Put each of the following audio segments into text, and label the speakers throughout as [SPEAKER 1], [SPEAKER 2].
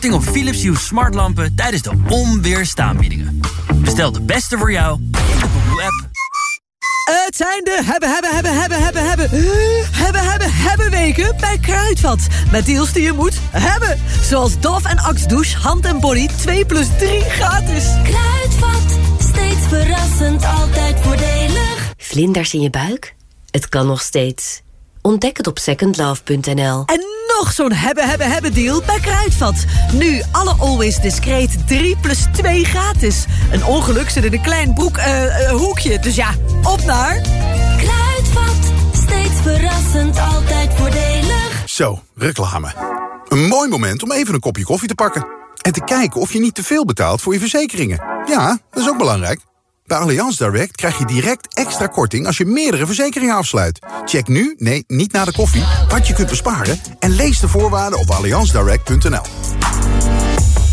[SPEAKER 1] korting op Philips Hue smartlampen tijdens de onweerstaanbiedingen. Bestel de beste voor jou in de Koekoe-app.
[SPEAKER 2] Het zijn de hebben, hebben, hebben, hebben, hebben, hebben, hebben, hebben, hebben weken bij Kruidvat. Met deals die je moet hebben. Zoals Dove en Axe Douche, hand en body 2 plus 3 gratis.
[SPEAKER 3] Kruidvat, steeds verrassend, altijd voordelig.
[SPEAKER 4] Vlinders in je buik? Het kan nog steeds. Ontdek het op secondlove.nl.
[SPEAKER 2] En nog zo'n hebben, hebben, hebben deal bij Kruidvat. Nu alle Always Discreet 3 plus 2 gratis. Een ongeluk zit in een klein broek, eh, eh, hoekje. Dus ja, op naar...
[SPEAKER 3] Kruidvat, steeds verrassend, altijd voordelig.
[SPEAKER 5] Zo, reclame. Een mooi moment om even een kopje koffie te pakken. En te kijken of je niet te veel betaalt voor je verzekeringen. Ja, dat is ook belangrijk. Bij Allianz Direct krijg je direct extra korting als je meerdere verzekeringen afsluit. Check nu, nee, niet na de koffie, wat je kunt besparen... en lees de voorwaarden op allianzdirect.nl.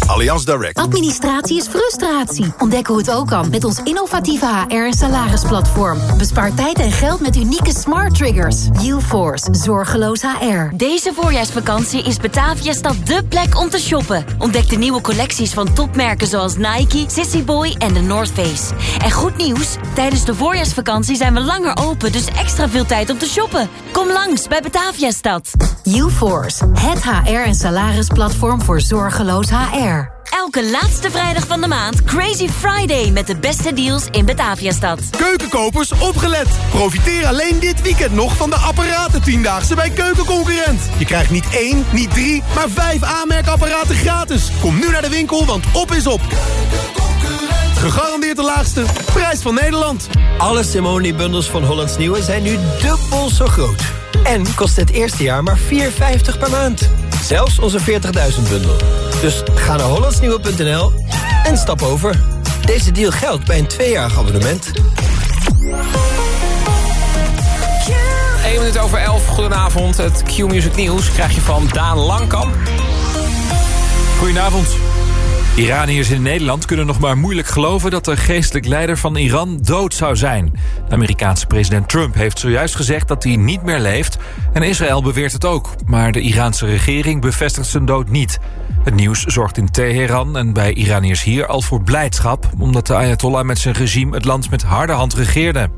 [SPEAKER 5] Allianz Direct.
[SPEAKER 6] Administratie is frustratie. Ontdek hoe het ook kan met ons innovatieve HR- en salarisplatform. Bespaar tijd en geld met unieke smart triggers. UForce, zorgeloos HR.
[SPEAKER 7] Deze voorjaarsvakantie is Bataviastad dé plek om te shoppen. Ontdek de nieuwe collecties van topmerken zoals Nike, Sissy Boy en de North Face. En goed nieuws, tijdens de voorjaarsvakantie zijn we langer open... dus extra veel tijd om te shoppen. Kom langs bij Bataviastad.
[SPEAKER 6] UForce, het HR- en salarisplatform voor zorgeloos HR.
[SPEAKER 7] Elke laatste vrijdag van de maand Crazy Friday... met de beste deals in Bataviastad.
[SPEAKER 8] Keukenkopers, opgelet! Profiteer alleen dit weekend nog van de apparaten Tiendaagse bij Keukenconcurrent. Je krijgt niet één, niet drie, maar vijf aanmerkapparaten gratis. Kom nu naar de winkel, want op is op. Gegarandeerd de laagste prijs van Nederland.
[SPEAKER 9] Alle Simone-bundels van Hollands Nieuwe zijn nu dubbel zo groot. En kost het eerste jaar maar 4,50 per maand. Zelfs onze 40.000 bundel. Dus ga naar hollandsnieuwe.nl en stap over. Deze deal geldt bij een tweejarig abonnement.
[SPEAKER 10] 1 minuut over 11, goedenavond. Het Q-Music Nieuws krijg je van Daan Langkamp.
[SPEAKER 11] Goedenavond. Iraniërs in Nederland kunnen nog maar moeilijk geloven... dat de geestelijk leider van Iran dood zou zijn. Amerikaanse president Trump heeft zojuist gezegd dat hij niet meer leeft... en Israël beweert het ook. Maar de Iraanse regering bevestigt zijn dood niet. Het nieuws zorgt in Teheran en bij Iraniërs hier al voor blijdschap... omdat de Ayatollah met zijn regime het land met harde hand regeerde.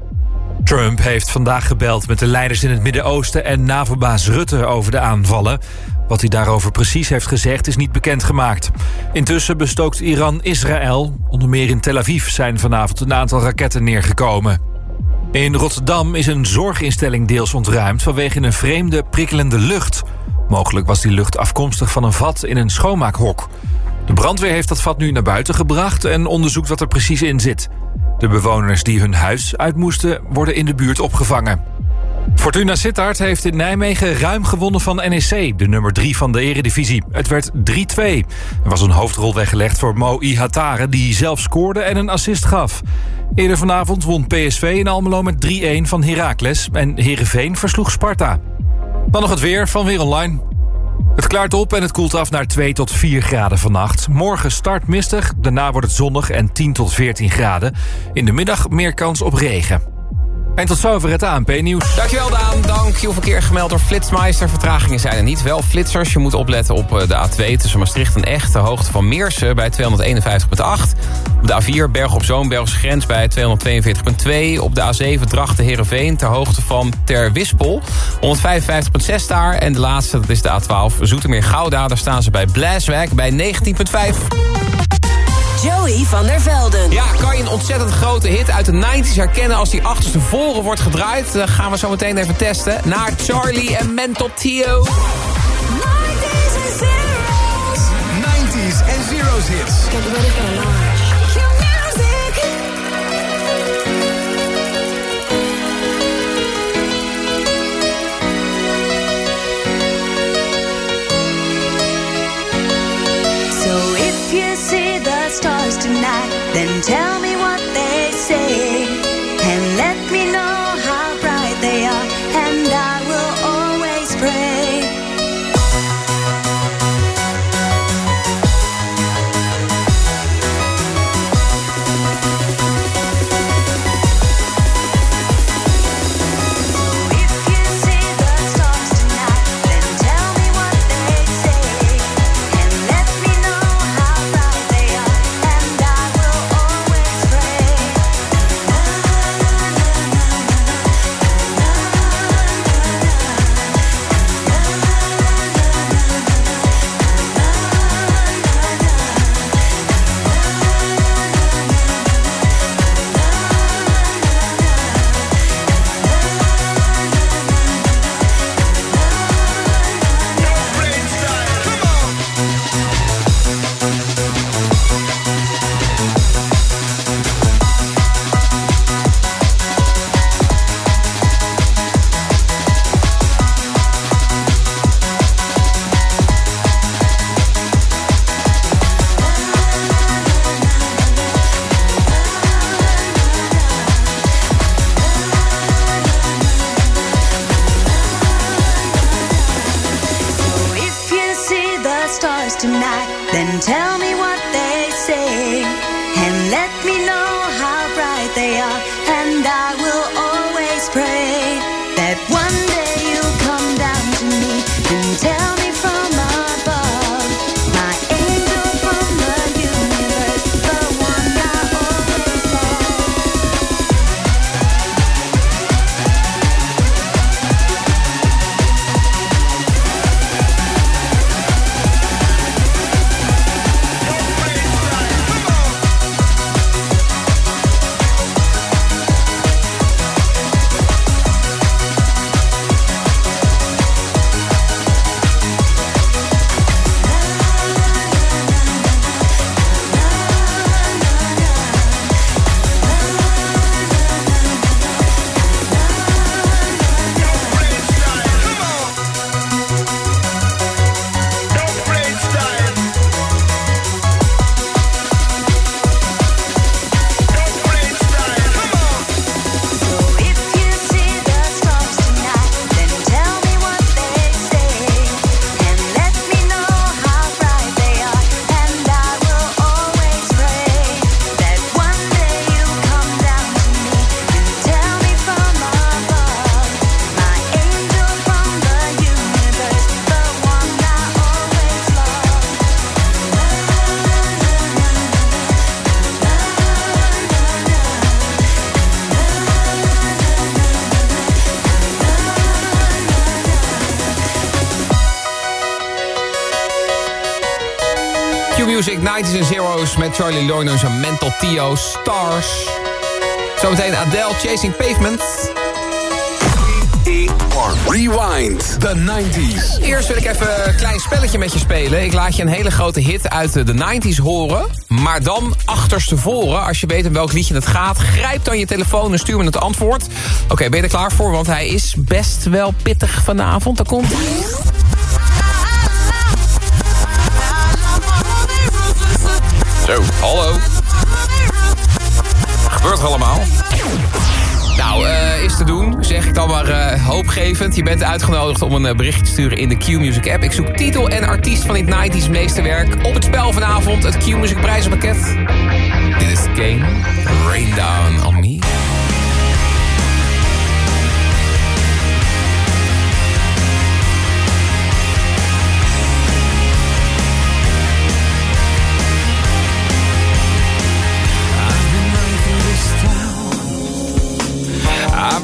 [SPEAKER 11] Trump heeft vandaag gebeld met de leiders in het Midden-Oosten... en NAVO-baas Rutte over de aanvallen. Wat hij daarover precies heeft gezegd is niet bekendgemaakt. Intussen bestookt Iran Israël. Onder meer in Tel Aviv zijn vanavond een aantal raketten neergekomen. In Rotterdam is een zorginstelling deels ontruimd... vanwege een vreemde, prikkelende lucht. Mogelijk was die lucht afkomstig van een vat in een schoonmaakhok. De brandweer heeft dat vat nu naar buiten gebracht... en onderzoekt wat er precies in zit. De bewoners die hun huis uit moesten worden in de buurt opgevangen. Fortuna Sittard heeft in Nijmegen ruim gewonnen van NEC, de nummer 3 van de eredivisie. Het werd 3-2. Er was een hoofdrol weggelegd voor Mo Ihatare, die zelf scoorde en een assist gaf. Eerder vanavond won PSV in Almelo met 3-1 van Heracles en Heerenveen versloeg Sparta. Dan nog het weer van Weer Online. Het klaart op en het koelt af naar 2 tot 4 graden vannacht. Morgen start mistig, daarna wordt het zonnig en 10 tot 14 graden. In de middag meer kans op regen. En tot zover het ANP-nieuws.
[SPEAKER 10] Dankjewel Daan. Dank je verkeer gemeld door Flitsmeister. Vertragingen zijn er niet. Wel flitsers. Je moet opletten op eh, de A2 tussen Maastricht en Echt. De hoogte van Meersen bij 251,8. Op de A4 Berg op Zoom, Belgische grens bij 242,2. Op de A7 Drachten Heerenveen ter hoogte van Ter Wispel. 155,6 daar. En de laatste, dat is de A12 Zoetermeer Gouda. Daar staan ze bij Blaaswijk bij 19,5.
[SPEAKER 3] Joey van der Velden.
[SPEAKER 10] Ja, kan je een ontzettend grote hit uit de 90s herkennen als die achterstevoren wordt gedraaid? Dat gaan we zo meteen even testen. Naar Charlie en Mental Tio.
[SPEAKER 3] 90s
[SPEAKER 8] en zeros hits.
[SPEAKER 3] Get ready for the launch.
[SPEAKER 12] So if you see stars tonight, then tell me what they say.
[SPEAKER 10] 90s en Zero's met Charlie Loiners en Mental Tio Stars. Zometeen Adele Chasing Pavement.
[SPEAKER 13] Rewind the 90s.
[SPEAKER 10] Eerst wil ik even een klein spelletje met je spelen. Ik laat je een hele grote hit uit de 90s horen. Maar dan achterstevoren, als je weet om welk liedje het gaat... grijp dan je telefoon en stuur me het antwoord. Oké, ben je er klaar voor? Want hij is best wel pittig vanavond. Daar komt hij. Zo, hallo. Wat gebeurt er allemaal? Nou, eh, is te doen, zeg ik dan maar eh, hoopgevend. Je bent uitgenodigd om een eh, berichtje te sturen in de Q-Music app. Ik zoek titel en artiest van dit 90s meesterwerk. Op het spel vanavond, het Q-Music prijzenpakket. Dit is Kane, Rain Down on Me.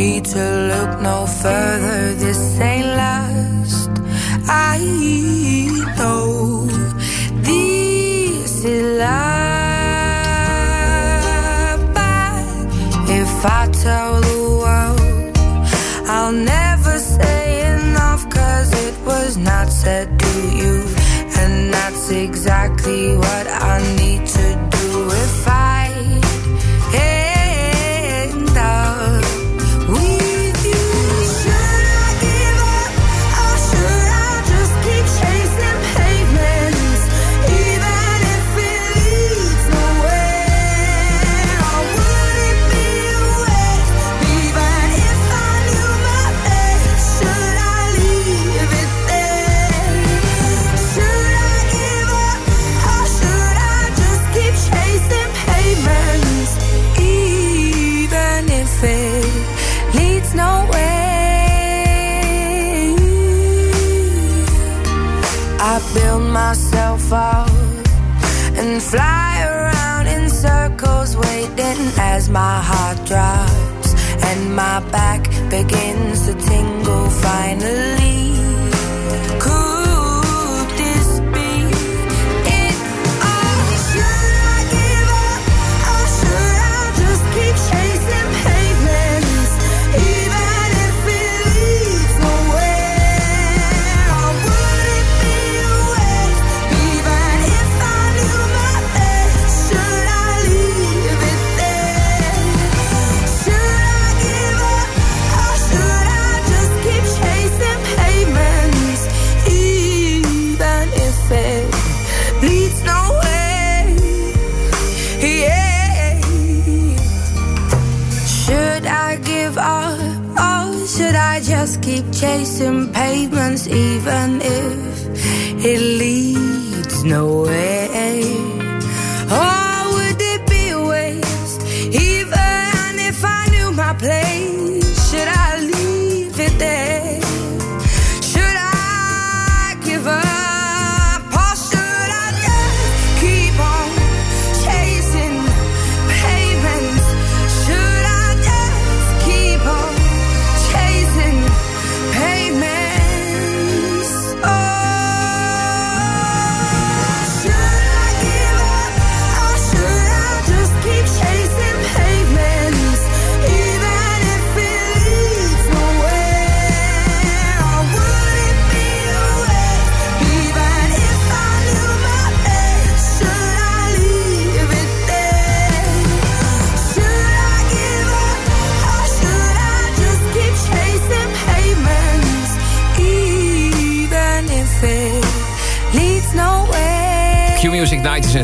[SPEAKER 14] need
[SPEAKER 15] to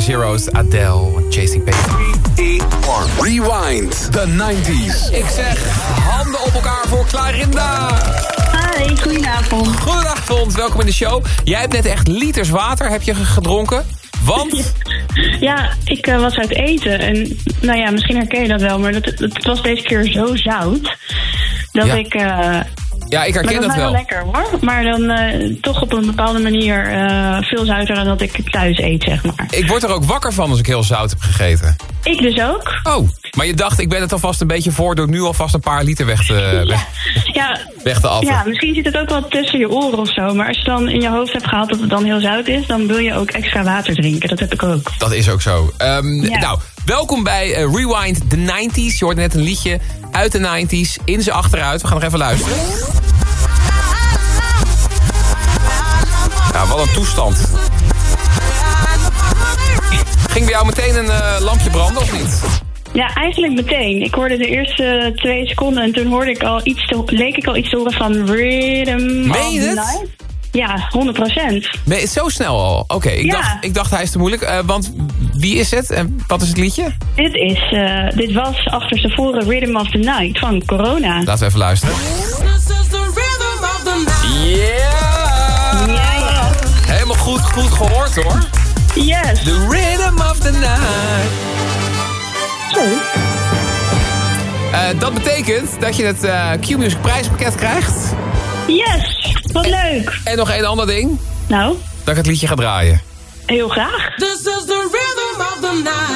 [SPEAKER 10] Zero's, Adele, Chasing Paper.
[SPEAKER 13] Rewind the 90s.
[SPEAKER 10] Ik zeg handen op elkaar voor Clarinda.
[SPEAKER 16] Hi, goedenavond.
[SPEAKER 10] Goedenavond, welkom in de show. Jij hebt net echt liters water heb je gedronken. Want?
[SPEAKER 16] Ja, ik eh, was uit eten en nou ja, misschien herken je dat wel, maar dat, het, was deze keer zo zout dat
[SPEAKER 10] Ja.
[SPEAKER 16] ik. eh,
[SPEAKER 10] Ja, ik herken
[SPEAKER 16] dat
[SPEAKER 10] dat
[SPEAKER 16] was
[SPEAKER 10] wel.
[SPEAKER 16] lekker hoor, maar dan eh, toch op een bepaalde manier eh, veel zouter dan dat ik thuis eet, zeg maar.
[SPEAKER 10] Ik word er ook wakker van als ik heel zout heb gegeten.
[SPEAKER 16] Ik dus ook.
[SPEAKER 10] Oh, maar je dacht, ik ben het alvast een beetje voor... door nu alvast een paar liter weg te, weg,
[SPEAKER 16] Ja,
[SPEAKER 10] weg te atten.
[SPEAKER 16] ja, misschien zit het ook wel tussen je oren of zo, maar als je dan in je hoofd hebt gehaald dat het dan heel zout is, dan wil je ook extra water drinken. Dat heb ik ook.
[SPEAKER 10] Dat is ook zo. Ehm,
[SPEAKER 16] Ja.
[SPEAKER 10] Nou, welkom bij eh, Rewind the 90s. Je hoort net een liedje uit de 90s, in ze achteruit. We gaan nog even luisteren. Wat een toestand. Ging bij jou meteen een eh, lampje branden of niet?
[SPEAKER 16] Ja, eigenlijk meteen. Ik hoorde de eerste twee seconden en toen hoorde ik al iets te, leek ik al iets te horen van Rhythm of
[SPEAKER 10] Meen je
[SPEAKER 16] the
[SPEAKER 10] het?
[SPEAKER 16] Night. Ja, 100 procent.
[SPEAKER 10] Ben je zo snel al? Oké, ik,
[SPEAKER 16] Ja.
[SPEAKER 10] dacht, ik dacht hij is te moeilijk. Eh, want wie is het en wat is het liedje?
[SPEAKER 16] Dit, is, eh, dit was achterstevoren Rhythm of the Night van Corona.
[SPEAKER 10] Laten we even luisteren. Yeah! goed gehoord hoor.
[SPEAKER 16] Yes.
[SPEAKER 10] The rhythm of the night. Oh. Dat betekent dat je het uh, Q-Music prijspakket krijgt.
[SPEAKER 16] Yes, wat leuk.
[SPEAKER 10] En, nog één ander ding.
[SPEAKER 16] Nou?
[SPEAKER 10] Dat ik het liedje ga draaien.
[SPEAKER 16] Heel graag.
[SPEAKER 15] This is the rhythm of the night.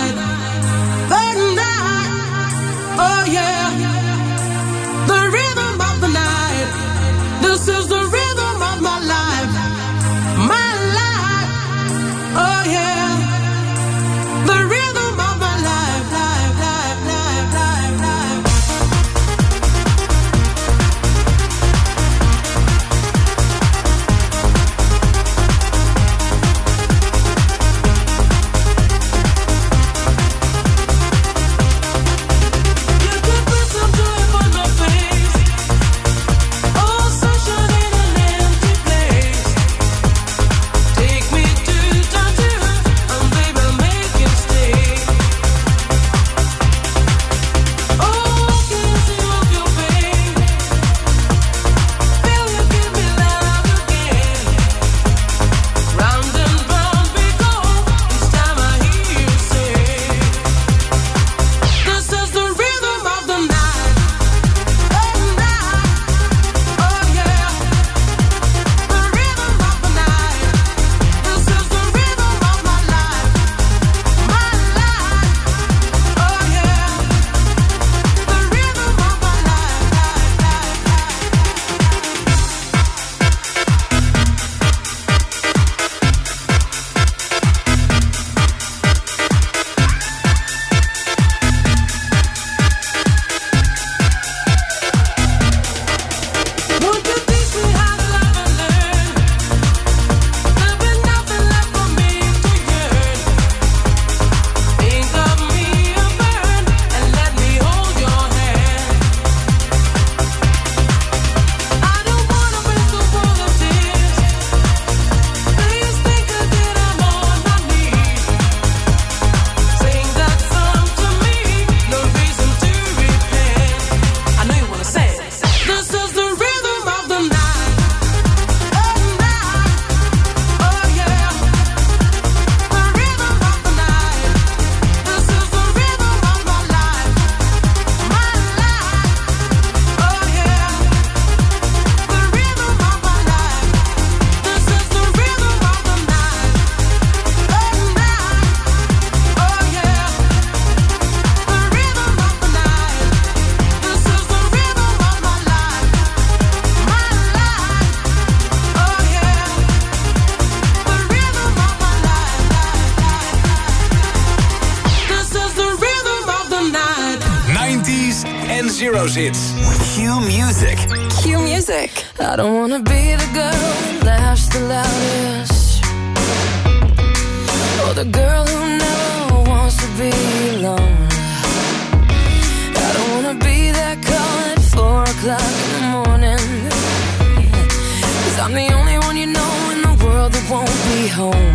[SPEAKER 15] home.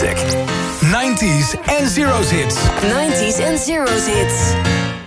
[SPEAKER 13] 90s and Zero's Hits.
[SPEAKER 17] 90s and Zero's Hits.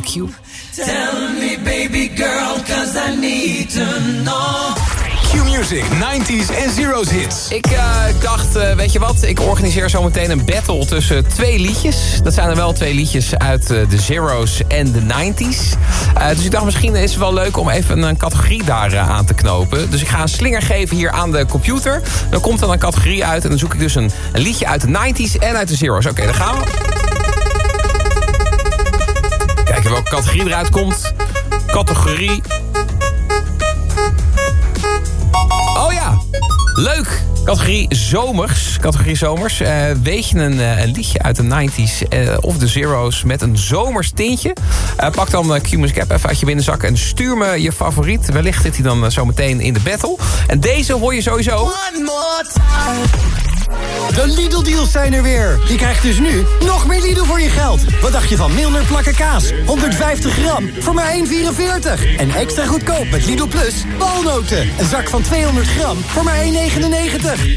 [SPEAKER 10] Q.
[SPEAKER 18] Tell me, baby girl, 'cause I need to know.
[SPEAKER 13] Q-Music, 90s en Zero's hits.
[SPEAKER 10] Ik eh, dacht, eh, weet je wat, ik organiseer zometeen een battle tussen twee liedjes. Dat zijn er wel twee liedjes uit eh, de Zero's en de 90s. Eh, dus ik dacht, misschien is het wel leuk om even een categorie daar aan te knopen. Dus ik ga een slinger geven hier aan de computer. Dan komt dan een categorie uit en dan zoek ik dus een, een liedje uit de 90s en uit de Zero's. Oké, daar gaan we. Welke categorie eruit komt. Categorie Oh ja, leuk. Categorie zomers. Categorie zomers. Eh, weet je een, eh, een liedje uit de 90s eh, of de Zero's met een zomers tintje? Pak dan uh, Q-Music even uit je binnenzak en stuur me je favoriet. Wellicht zit hij dan zo meteen in de battle. En deze hoor je sowieso.
[SPEAKER 18] One more time.
[SPEAKER 19] De Lidl-deals zijn er weer. Je krijgt dus nu nog meer Lidl voor je geld. Wat dacht je van Milner plakken kaas? 150 gram voor maar 1,44. En extra goedkoop met Lidl Plus walnoten. Een zak van 200 gram voor maar 1,99.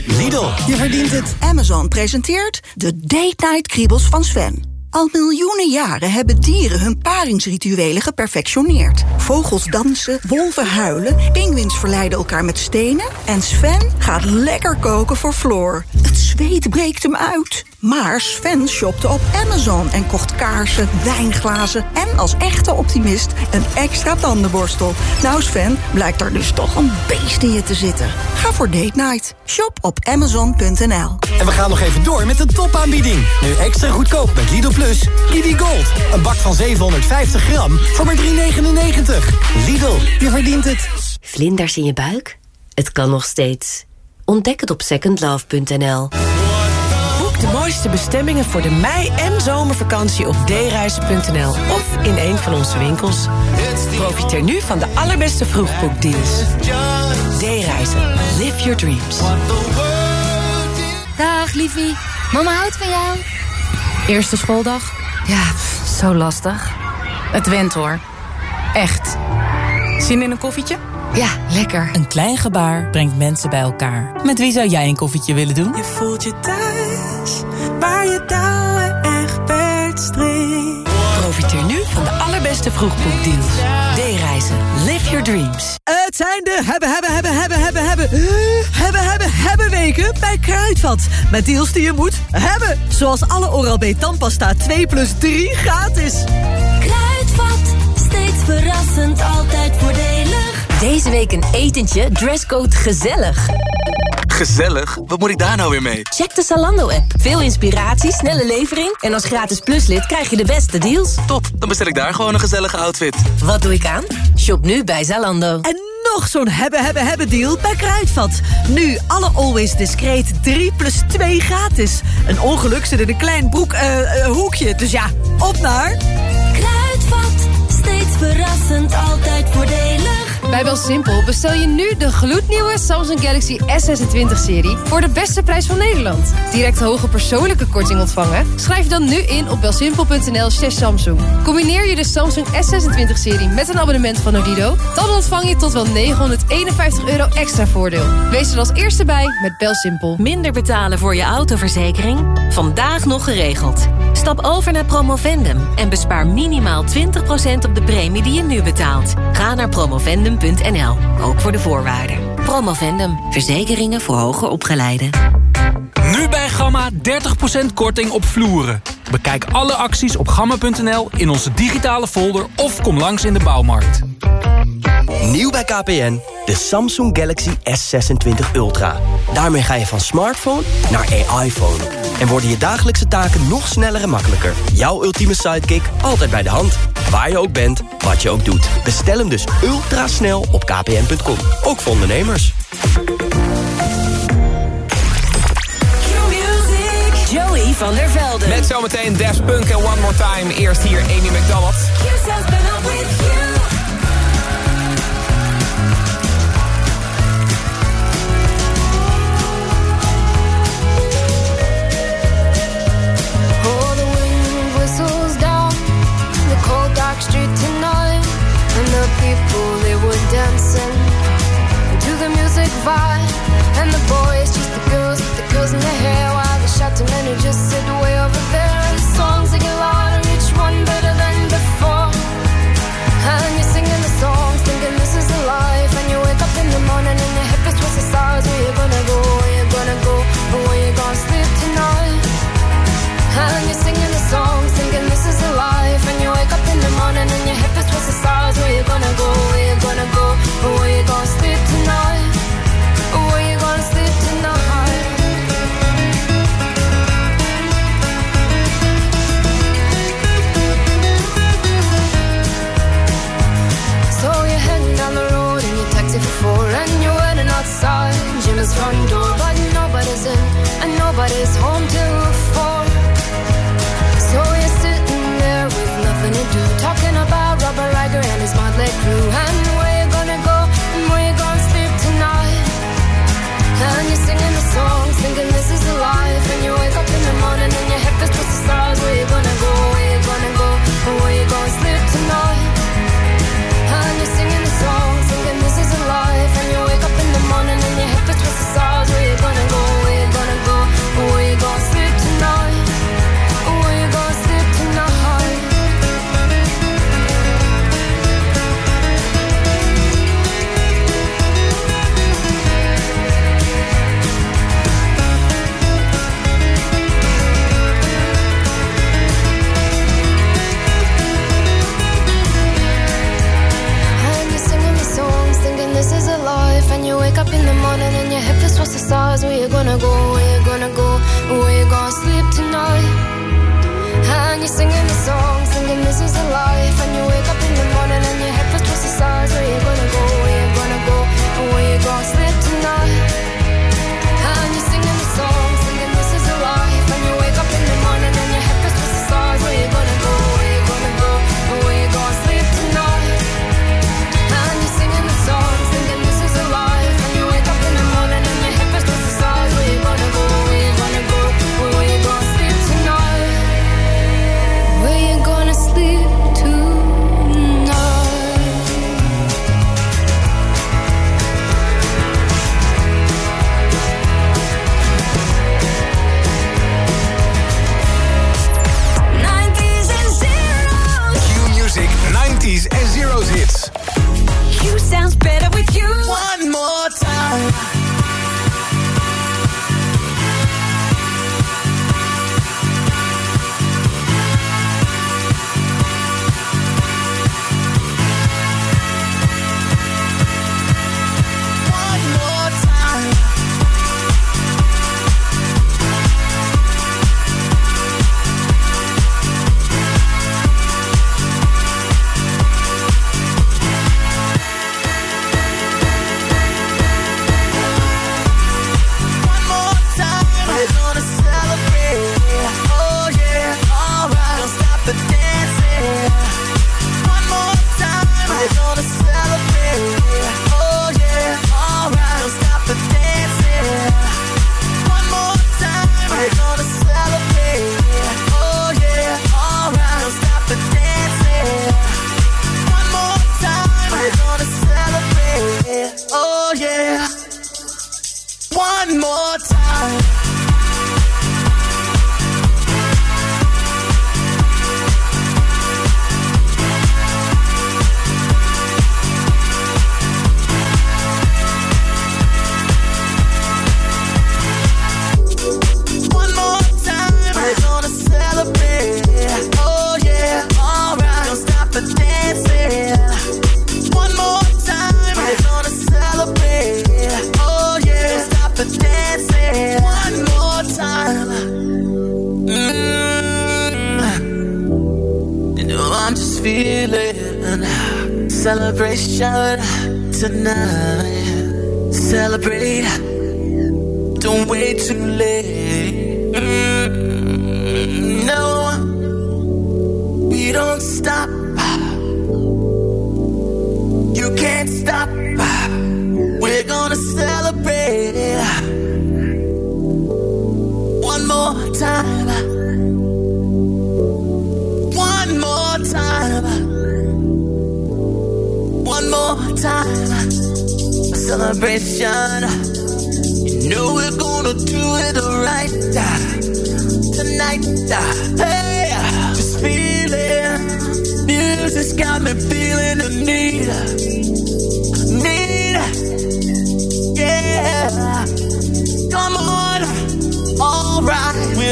[SPEAKER 19] Lidl, je verdient het.
[SPEAKER 20] Amazon presenteert de Date Night Kriebels van Sven. Al miljoenen jaren hebben dieren hun paringsrituelen geperfectioneerd. Vogels dansen, wolven huilen, pinguïns verleiden elkaar met stenen... en Sven gaat lekker koken voor Floor. Het zweet breekt hem uit. Maar Sven shopte op Amazon en kocht kaarsen, wijnglazen... en als echte optimist een extra tandenborstel. Nou Sven, blijkt er dus toch een beest in je te zitten. Ga voor date night. Shop op amazon.nl.
[SPEAKER 19] En we gaan nog even door met de topaanbieding. Nu extra goedkoop met Lidl. Kiwi Gold. Een bak van 750 gram voor maar 3,99. Lidl, je verdient het.
[SPEAKER 21] Vlinders in je buik? Het kan nog steeds. Ontdek het op secondlove.nl.
[SPEAKER 17] Boek
[SPEAKER 22] de mooiste bestemmingen voor de mei- en zomervakantie op dereizen.nl of in een van onze winkels. Profiteer nu van de allerbeste vroegboekdeals. D-reizen. Live your dreams.
[SPEAKER 23] Dag, liefie. Mama houdt van jou. Eerste schooldag? Ja, zo lastig. Het went hoor. Echt. Zin in een koffietje? Ja, lekker.
[SPEAKER 24] Een klein gebaar brengt mensen bij elkaar. Met wie zou jij een koffietje willen doen?
[SPEAKER 25] Je voelt je thuis, waar je touwen echt streekt.
[SPEAKER 22] Profiteer nu van de allerbeste vroegboekdeals. D-reizen. Live your dreams.
[SPEAKER 2] Het zijn de hebben, hebben, hebben, hebben, bij Kruidvat. Met deals die je moet hebben. Zoals alle Oral-B tandpasta 2 plus 3 gratis.
[SPEAKER 26] Kruidvat, steeds verrassend, altijd voordelig.
[SPEAKER 4] Deze week een etentje, dresscode gezellig.
[SPEAKER 27] Gezellig? Wat moet ik daar nou weer mee?
[SPEAKER 4] Check de Zalando-app. Veel inspiratie, snelle levering... en als gratis pluslid krijg je de beste deals.
[SPEAKER 27] Top, dan bestel ik daar gewoon een gezellige outfit.
[SPEAKER 4] Wat doe ik aan? Shop nu bij Zalando.
[SPEAKER 2] En nog zo'n hebben, hebben, hebben deal bij Kruidvat. Nu alle Always Discreet 3 plus 2 gratis. Een ongeluk zit in een klein broek, eh, hoekje. Dus ja, op naar...
[SPEAKER 26] Kruidvat, steeds verrassend, altijd voordelig.
[SPEAKER 23] Bij BelSimpel bestel je nu de gloednieuwe Samsung Galaxy S26-serie... voor de beste prijs van Nederland. Direct hoge persoonlijke korting ontvangen? Schrijf dan nu in op belsimpel.nl slash Samsung. Combineer je de Samsung S26-serie met een abonnement van Odido... dan ontvang je tot wel 951 euro extra voordeel. Wees er als eerste bij met BelSimpel.
[SPEAKER 4] Minder betalen voor je autoverzekering? Vandaag nog geregeld. Stap over naar Promovendum en bespaar minimaal 20% op de premie die je nu betaalt. Ga naar ook voor de voorwaarden. Promovendum, verzekeringen voor hoger opgeleiden.
[SPEAKER 11] Nu bij Gamma 30% korting op vloeren. Bekijk alle acties op gamma.nl in onze digitale folder of kom langs in de bouwmarkt.
[SPEAKER 9] Nieuw bij KPN, de Samsung Galaxy S26 Ultra. Daarmee ga je van smartphone naar AI-phone. En worden je dagelijkse taken nog sneller en makkelijker. Jouw ultieme sidekick altijd bij de hand. Waar je ook bent, wat je ook doet. Bestel hem dus ultra snel op kpn.com. Ook voor ondernemers.
[SPEAKER 28] Joey van der Velden.
[SPEAKER 10] Met zometeen Daft Punk en One More Time. Eerst hier Amy McDonald.
[SPEAKER 15] Street tonight, and the people they were dancing. To the music vibe, and the boys just the girls, the girls in their hair, while the shot to men who just sit way over there, wanna go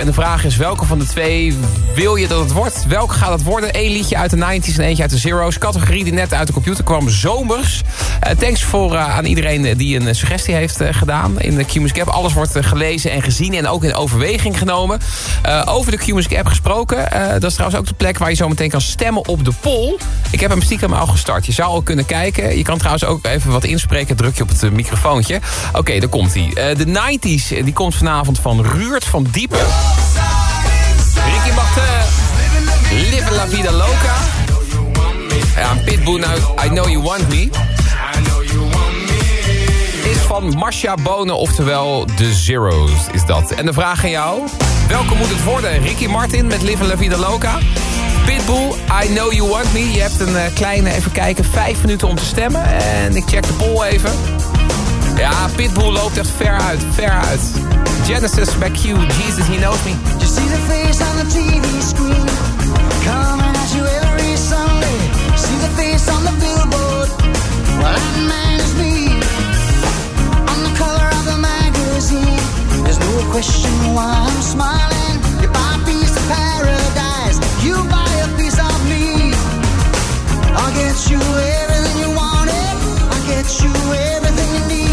[SPEAKER 13] en
[SPEAKER 10] de vraag is welke van de twee wil je dat het wordt? Welke gaat het worden? Eén liedje uit de 90s en eentje uit de Zero's. Categorie die net uit de computer kwam, zomers. Eh, thanks voor, eh, aan iedereen die een suggestie heeft eh, gedaan in de app. Alles wordt eh, gelezen en gezien en ook in overweging genomen. Eh, over de Q-Music app gesproken. eh, dat is trouwens ook de plek waar je zo meteen kan stemmen op de poll. Ik heb hem stiekem al gestart. Je zou al kunnen kijken. Je kan trouwens ook even wat inspreken. Druk je op het eh, microfoontje. Oké, daar komt hij. De 90s eh, die komt vanavond van Ruurt van Diepen. Ricky Martin. Live la vida loca. Ja, Pitbull, nou, I know you want me. Van Marcia Bonen, oftewel de Zero's is dat. En de vraag aan jou, welke moet het worden? Ricky Martin met Live la vida loca? Pitbull, I know you want me. Je hebt een eh, kleine, even kijken, vijf minuten om te stemmen. En ik check de poll even. Ja, Pitbull loopt echt ver uit, ver uit. Genesis bij Q, Jesus, he knows me.
[SPEAKER 17] You see the face on the TV screen Coming at you every See the face on the billboard me question why I'm smiling. You buy a piece of paradise. You buy a piece of me. I'll get you everything you wanted. I'll get you everything you need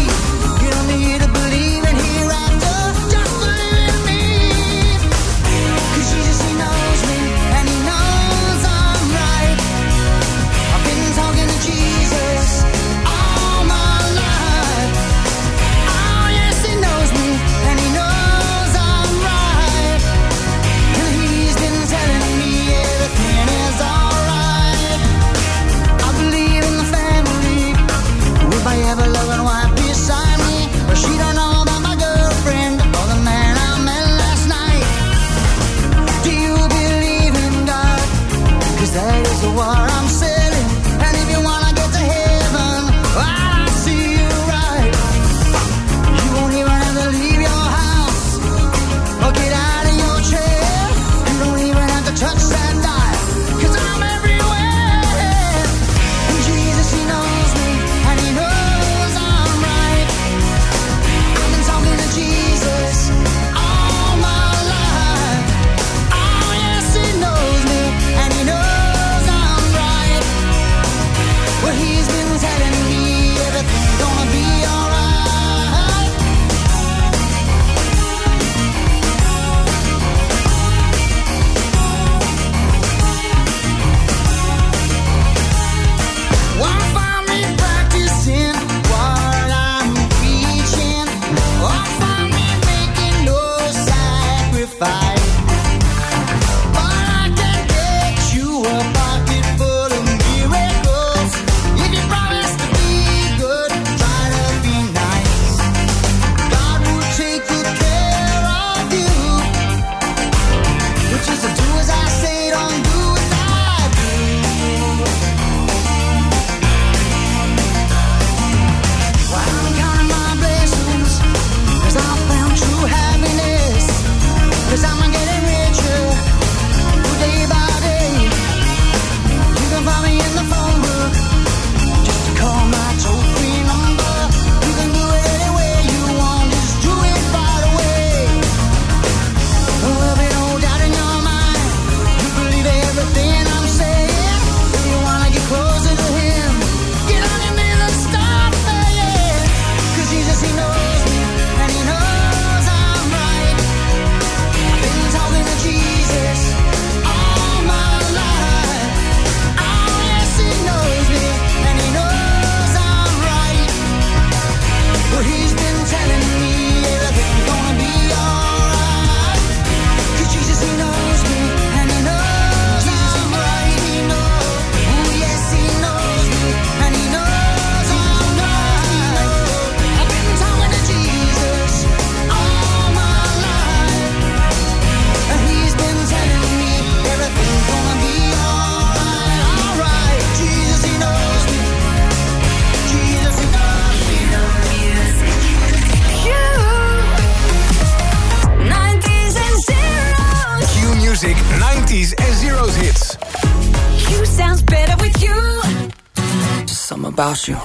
[SPEAKER 17] you.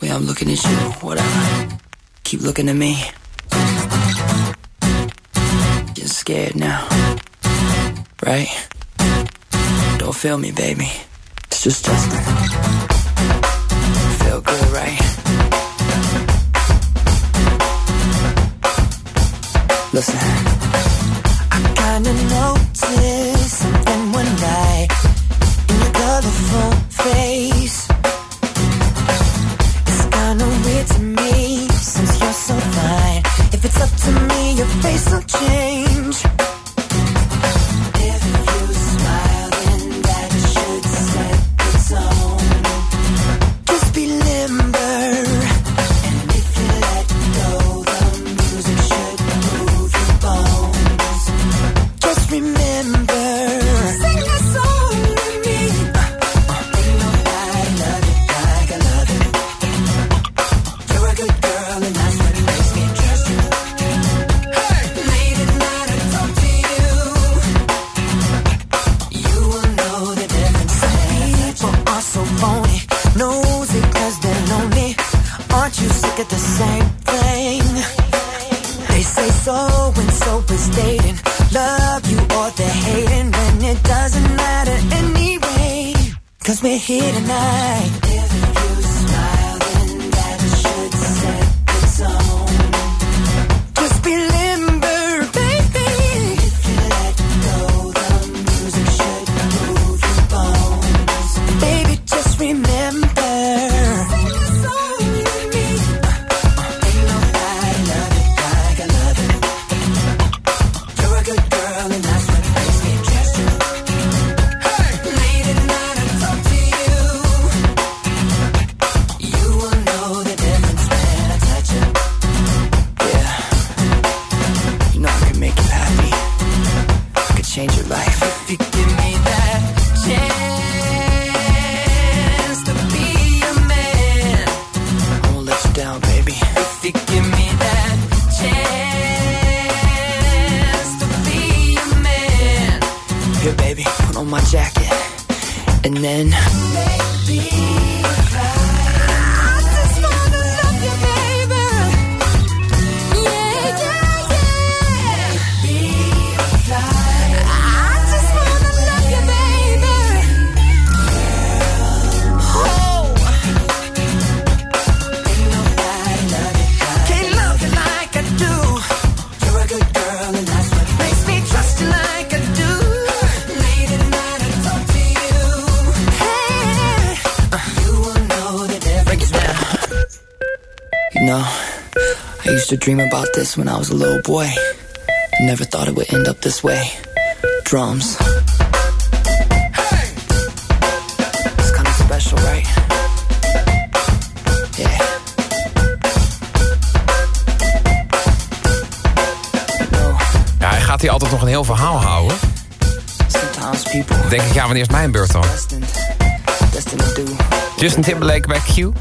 [SPEAKER 29] Way I'm looking at you, whatever. Keep looking at me. You're scared now, right? Don't feel me, baby. It's just Justin. Feel good, right?
[SPEAKER 25] Aren't you sick of the same thing? They say so and so is dating. Love you or they're hating when it doesn't matter anyway. Cause we're here tonight. To
[SPEAKER 29] dream about this when I was a little boy. Never thought it would end up this way. Drums. It's kind of special, right? Yeah.
[SPEAKER 10] Ja, hij gaat hier altijd nog een heel verhaal houden. Dan denk ik, ja, wanneer is mijn beurt dan? Justin Timberlake bij Q.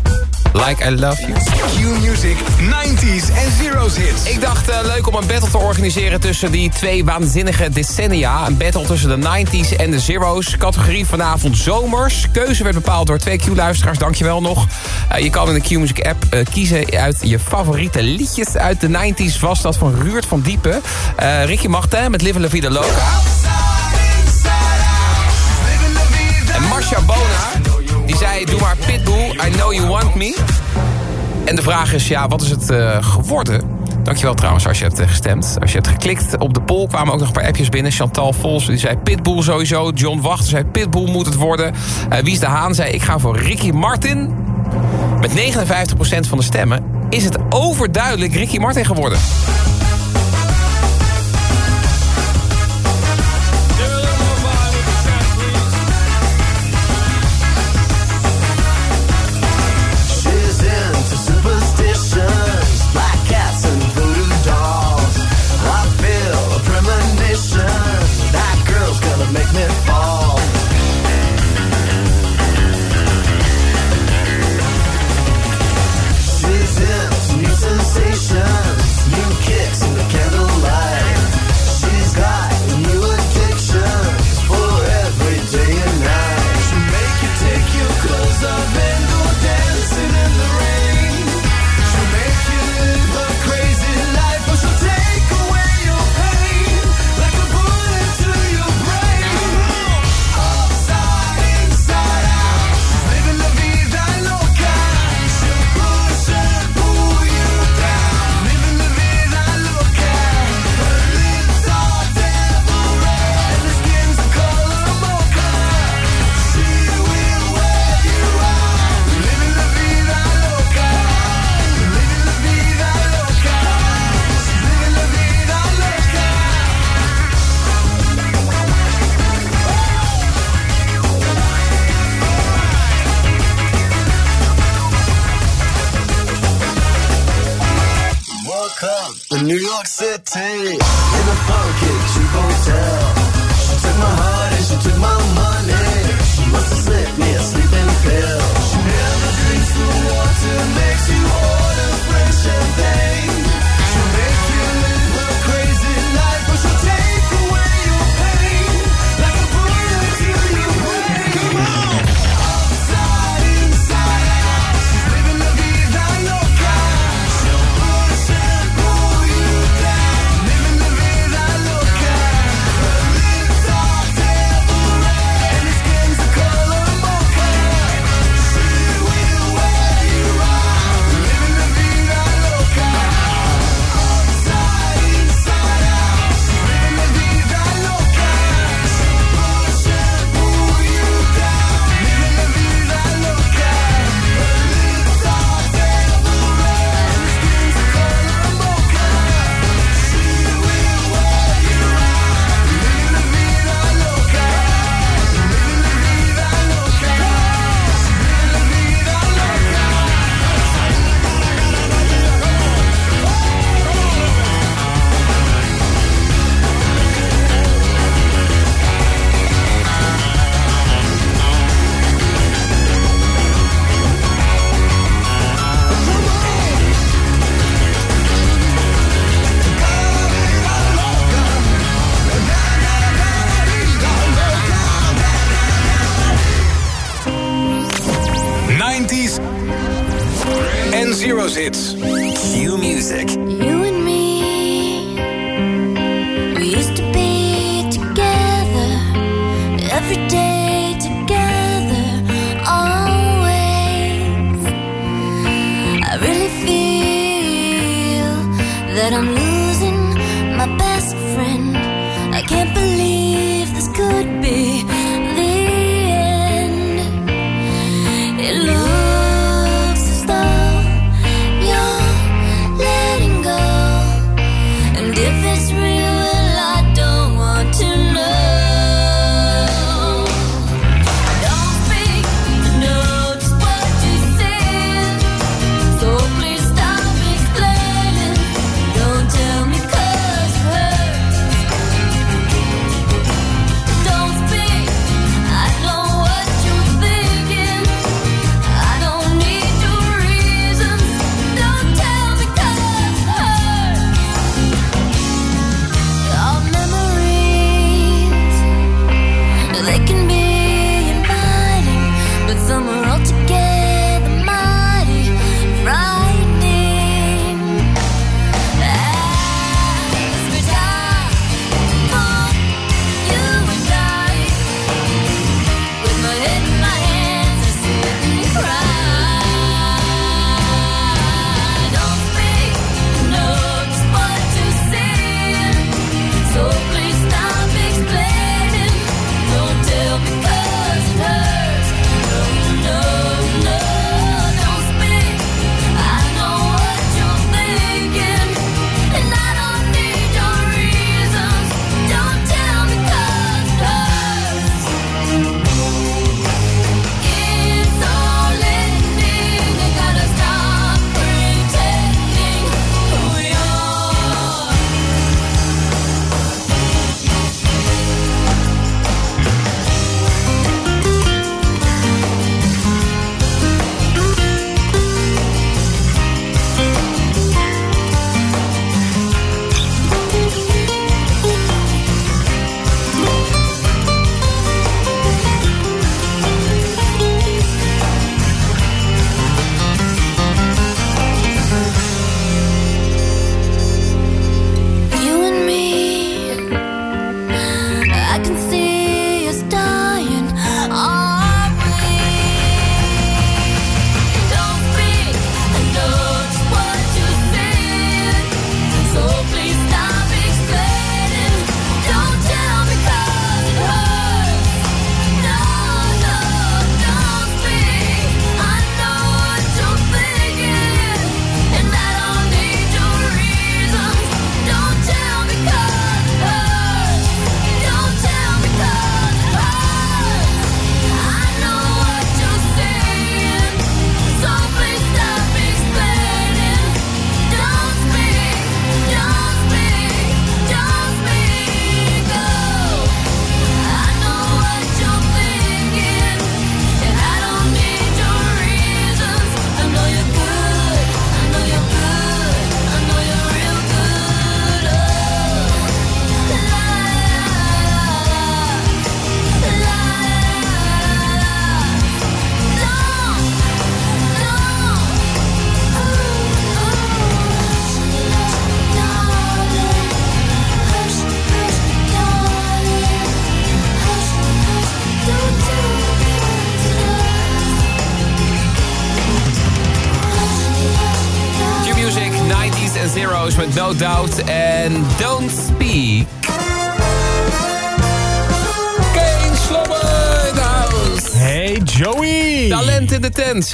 [SPEAKER 10] Like I Love You.
[SPEAKER 13] Q Music 90s en Zero's hits.
[SPEAKER 10] Ik dacht, eh, leuk om een battle te organiseren tussen die twee waanzinnige decennia. Een battle tussen de 90s en de Zero's. Categorie vanavond zomers. Keuze werd bepaald door twee Q-luisteraars, dankjewel nog. Eh, je kan in de Q-Music app eh, kiezen uit je favoriete liedjes uit de 90s. Was dat van Ruurt van Diepen. Eh, Ricky Martin met Live La Vida Loca. Doe maar Pitbull, I Know You Want Me. En de vraag is, ja, wat is het eh, geworden? Dankjewel trouwens als je hebt eh, gestemd. Als je hebt geklikt op de poll kwamen ook nog een paar appjes binnen. Chantal Vols die zei Pitbull sowieso. John Wachter zei Pitbull moet het worden. Eh Wies de Haan zei ik ga voor Ricky Martin. Met 59% van de stemmen is het overduidelijk Ricky Martin geworden.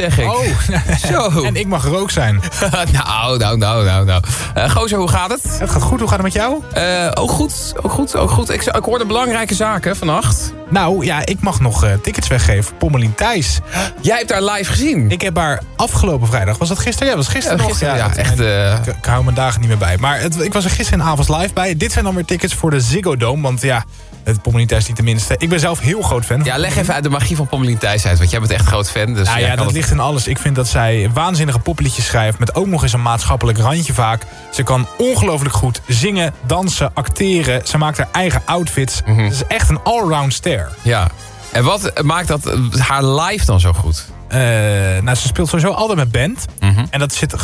[SPEAKER 10] Zeg ik.
[SPEAKER 30] Oh,
[SPEAKER 10] Zo.
[SPEAKER 30] en ik mag er ook zijn.
[SPEAKER 10] nou, nou, nou, nou, nou. Eh, Gozer, hoe gaat het?
[SPEAKER 30] Het gaat goed, hoe gaat het met jou?
[SPEAKER 10] Eh, ook goed, ook goed, ook goed. Ik, ik hoorde belangrijke zaken vannacht.
[SPEAKER 30] Nou ja, ik mag nog eh, tickets weggeven voor Pommelien Thijs.
[SPEAKER 10] Jij hebt haar live gezien?
[SPEAKER 30] Ik heb haar afgelopen vrijdag, was dat gisteren? Ja, was gisteren
[SPEAKER 10] Ja,
[SPEAKER 30] nog.
[SPEAKER 10] gisteren, ja,
[SPEAKER 30] dat-
[SPEAKER 10] echt,
[SPEAKER 30] Ik, ik hou mijn dagen niet meer bij. Maar het, ik was er avonds live bij. Dit zijn dan weer tickets voor de Ziggo Dome. Want ja, het Pommelien Thijs niet de minste. Ik ben zelf heel groot fan.
[SPEAKER 10] Ja, leg even uit de magie van Pommelien Thijs uit. Want jij bent echt groot fan. Dus
[SPEAKER 30] Nou ja, dat ligt in alles. Ik vind dat zij waanzinnige popliedjes schrijft... met ook nog eens een maatschappelijk randje vaak. Ze kan ongelooflijk goed zingen, dansen, acteren. Ze maakt haar eigen outfits.
[SPEAKER 10] Mhm.
[SPEAKER 30] Ze is echt een allround ster.
[SPEAKER 10] Ja. En wat maakt dat eh, haar live dan zo goed?
[SPEAKER 30] Eh, nou, ze speelt sowieso altijd met band. En dat zit gewoon